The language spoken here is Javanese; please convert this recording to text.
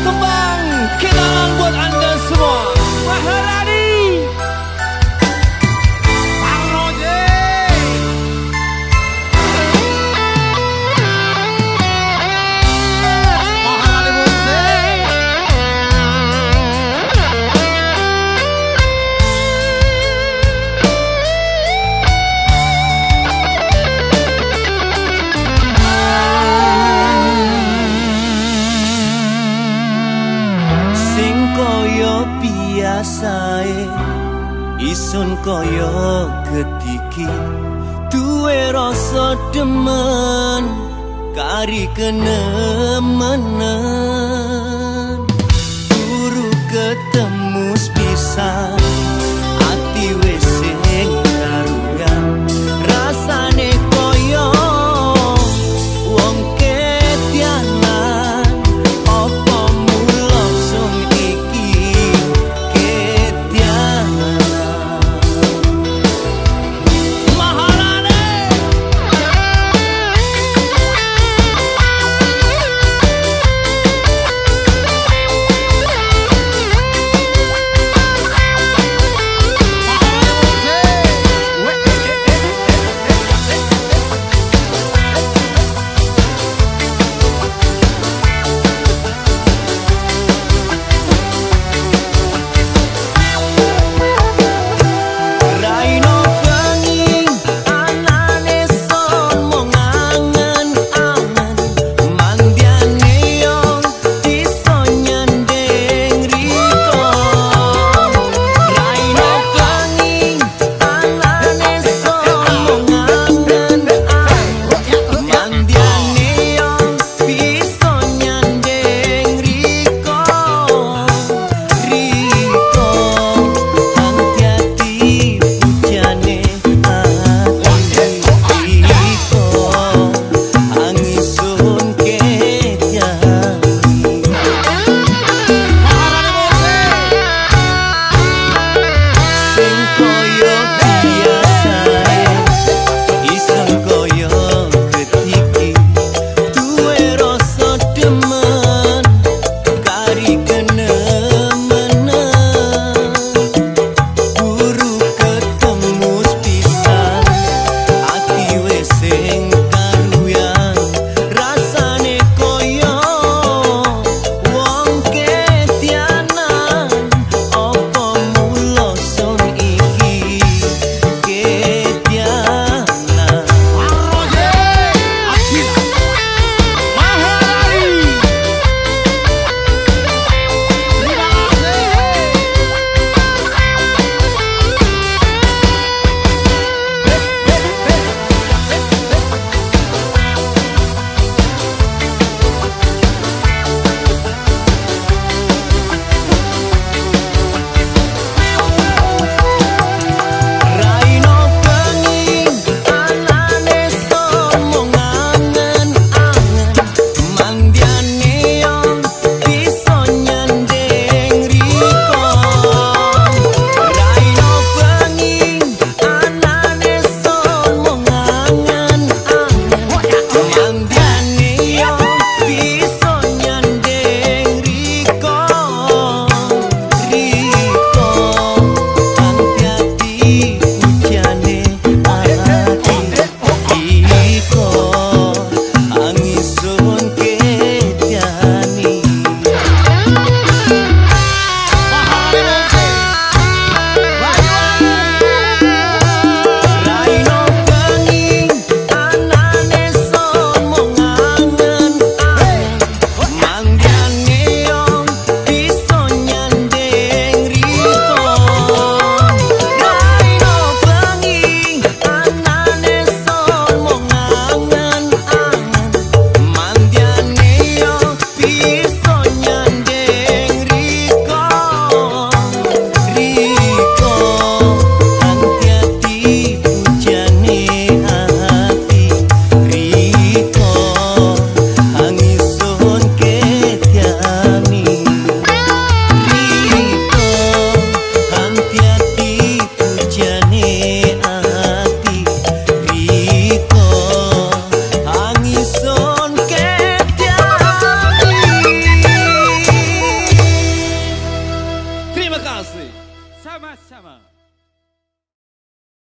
tumbang kita ang isun kaya ketiki duwe rasa demen kari kenemenen